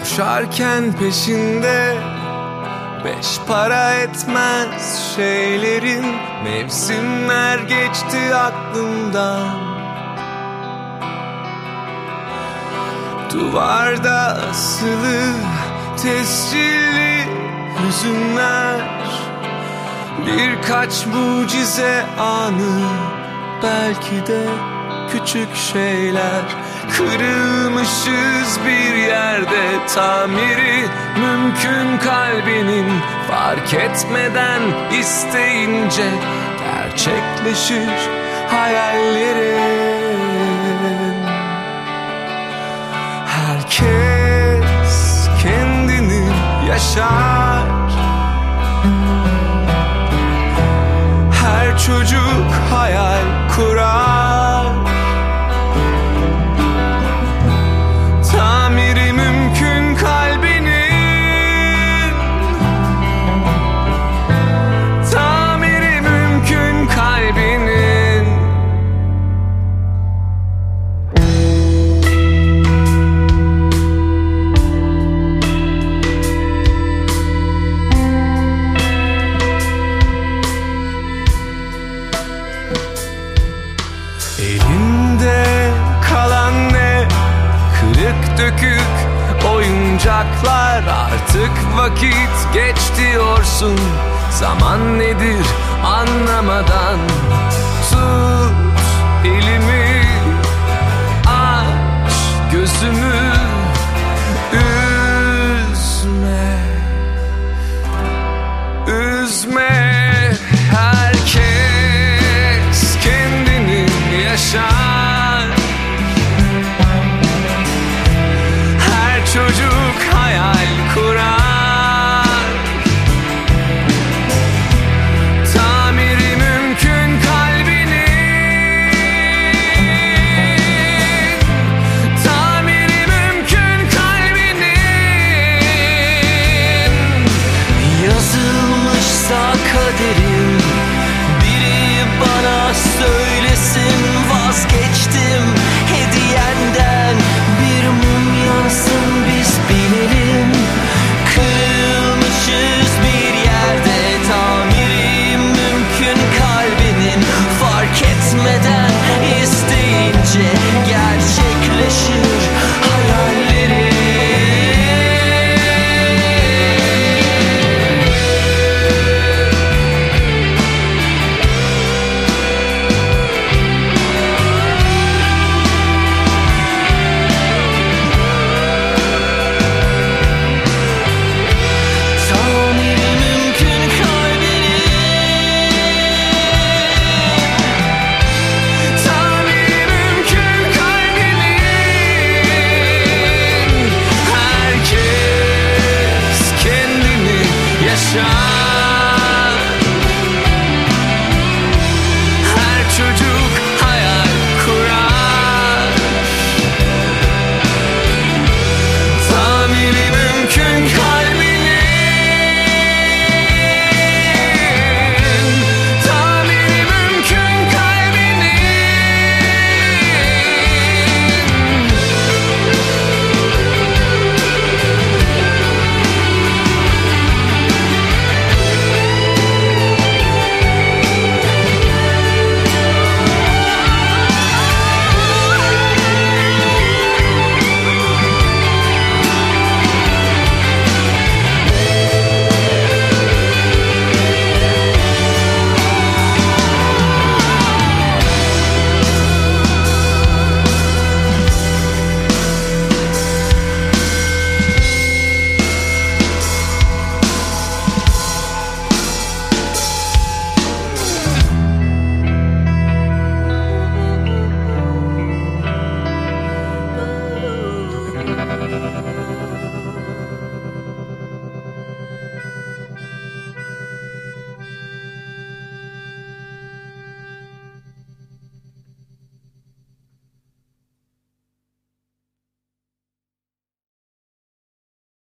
Koşarken peşinde Beş. Para etmez şeylerin Mevsimler geçti aklımdan. Duvarda asılı tescilli hüzünler. Birkaç mucize anı Belki de küçük şeyler Kırılmışız bir yerde tamiri mümkün kalbinin Fark etmeden isteyince gerçekleşir hayallerin. Herkes kendini yaşar dökük oyuncaklar. Artık vakit geç diyorsun. Zaman nedir anlamadan. Tut elimi Aç gözümü Üzme. Üzme. shine.